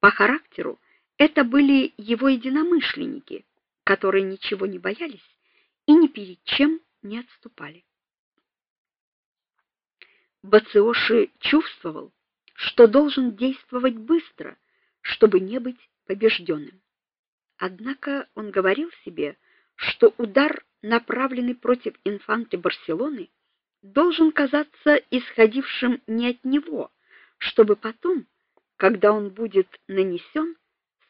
По характеру это были его единомышленники, которые ничего не боялись и ни перед чем не отступали. Бациоши чувствовал, что должен действовать быстро, чтобы не быть побежденным. Однако он говорил себе, что удар, направленный против инфанты Барселоны, должен казаться исходившим не от него, чтобы потом, когда он будет нанесен,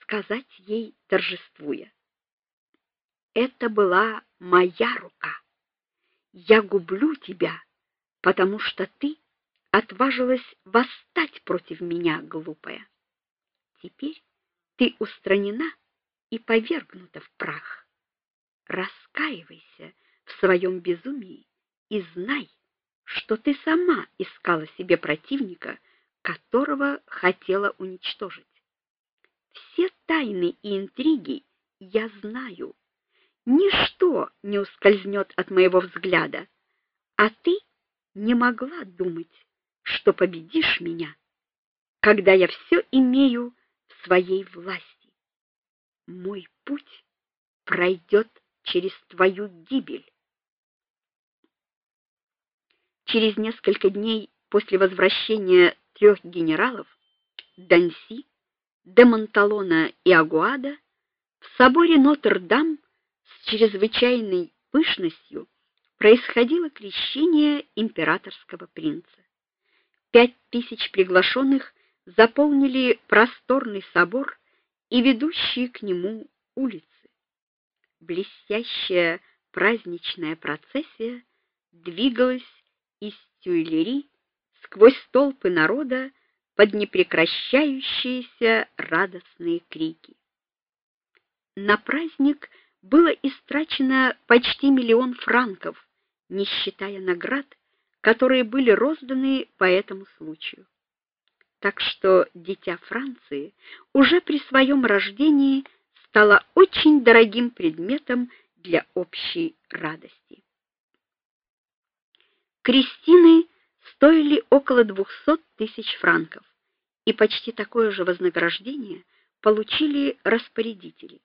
сказать ей торжествуя: "Это была моя рука. Я гублю тебя, потому что ты отважилась восстать против меня, глупая. Теперь ты устранена и повергнута в прах. Раскаивайся в своем безумии и знай, что ты сама искала себе противника, которого хотела уничтожить. Все тайны и интриги я знаю. Ничто не ускользнет от моего взгляда, а ты не могла думать, что победишь меня, когда я все имею в своей власти. Мой путь пройдет через твою гибель. Через несколько дней после возвращения трех генералов Данси, де Монталона и Агуада в соборе Нотр-Дам с чрезвычайной пышностью происходило крещение императорского принца. Пять тысяч приглашенных заполнили просторный собор и ведущие к нему улицы. Блестящая праздничная процессия двигалась из Тюильри сквозь толпы народа под непрекращающиеся радостные крики. На праздник было истрачено почти миллион франков, не считая наград, которые были розданы по этому случаю. Так что дитя Франции уже при своем рождении стало очень дорогим предметом для общей радости. Крестины стоили около 200 тысяч франков, и почти такое же вознаграждение получили распорядители.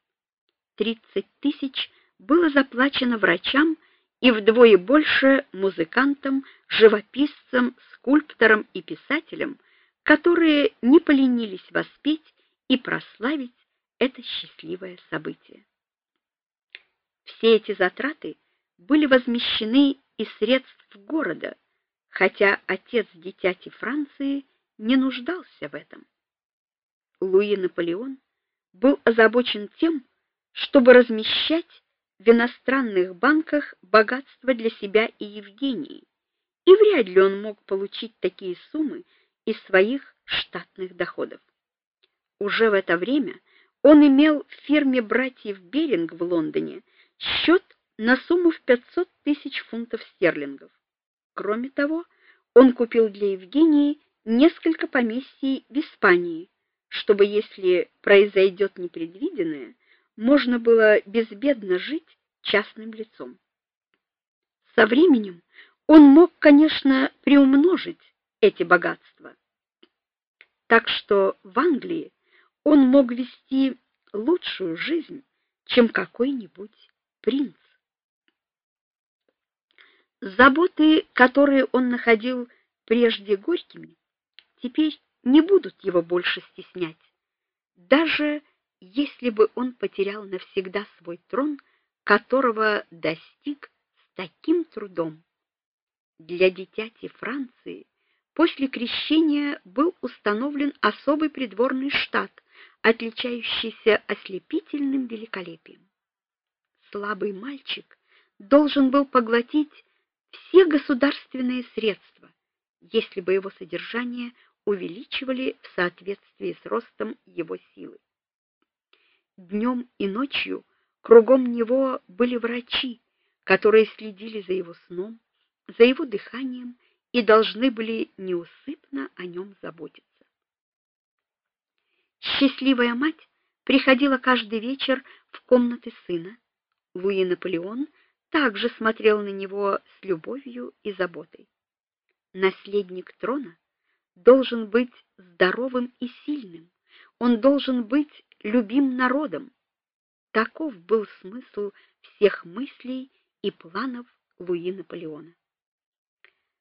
30 тысяч было заплачено врачам и вдвое больше музыкантам, живописцам, скульпторам и писателям, которые не поленились воспеть и прославить это счастливое событие. Все эти затраты были возмещены из средств города, хотя отец дитяти Франции не нуждался в этом. Луи Наполеон был озабочен тем, чтобы размещать в иностранных банках богатство для себя и Евгении, и вряд ли он мог получить такие суммы из своих штатных доходов. Уже в это время он имел в фирме братьев Беринг в Лондоне счет на сумму в 500 тысяч фунтов стерлингов. Кроме того, он купил для Евгении несколько поместий в Испании, чтобы если произойдет непредвиденное, можно было безбедно жить частным лицом. Со временем он мог, конечно, приумножить эти богатства. Так что в Англии он мог вести лучшую жизнь, чем какой-нибудь принц. Заботы, которые он находил прежде горькими, теперь не будут его больше стеснять. Даже если бы он потерял навсегда свой трон, которого достиг с таким трудом. Для дитяти Франции после крещения был установлен особый придворный штат, отличающийся ослепительным великолепием. Слабый мальчик должен был поглотить все государственные средства, если бы его содержание увеличивали в соответствии с ростом его силы. Днем и ночью кругом него были врачи, которые следили за его сном, за его дыханием и должны были неусыпно о нем заботиться. Счастливая мать приходила каждый вечер в комнаты сына. Луи Наполеон также смотрел на него с любовью и заботой. Наследник трона должен быть здоровым и сильным, он должен быть любим народом. Таков был смысл всех мыслей и планов Луи Наполеона.